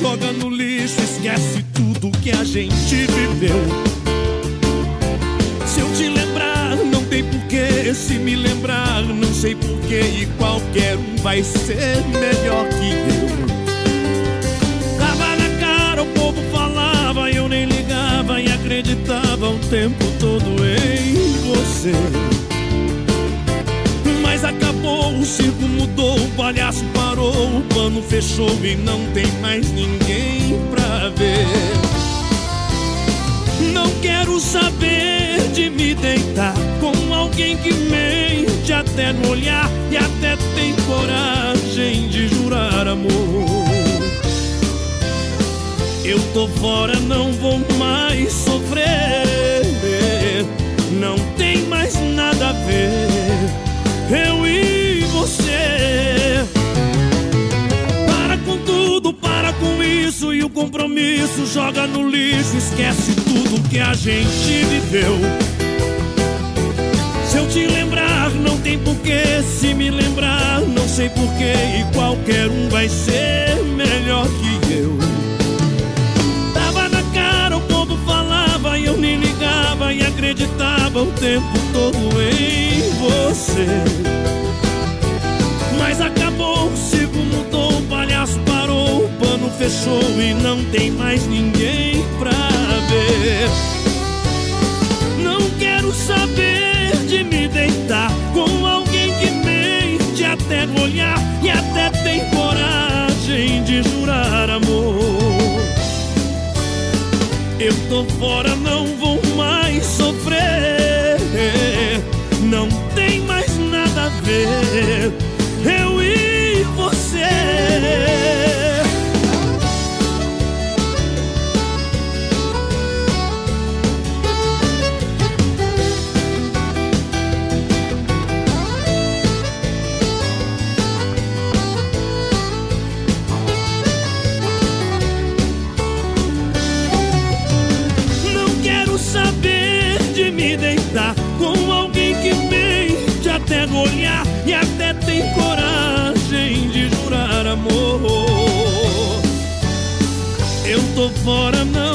joga no lixo, esquece tudo que a gente viveu. Se eu te lembrar, não tem porquê. Se me lembrar, não sei porquê. E qualquer um vai ser melhor que eu. Tava na cara, o povo falava, eu nem ligava e acreditava o tempo todo em você. Mas acabou, o circo mudou, o palhaço parou, o pano fechou e não tem mais ninguém pra ver. Não quero saber de me deitar com alguém que mente até no olhar e até tem coragem de jurar amor. Eu tô fora, não vou mais sofrer. Não tem mais nada a ver. Eu e você. Compromisso joga no lixo, esquece tudo que a gente viveu. Se eu te lembrar, não tem porquê. Se me lembrar, não sei porquê. E qualquer um vai ser melhor que eu. Tava na cara, o povo falava e eu nem ligava e acreditava o tempo todo em você. Fechou e não tem mais ninguém pra ver. Não quero saber de me deitar com alguém que mente até no olhar e até tem coragem de jurar amor. Eu tô fora, não vou e até tem coragem de jurar amor. Eu tô fora, não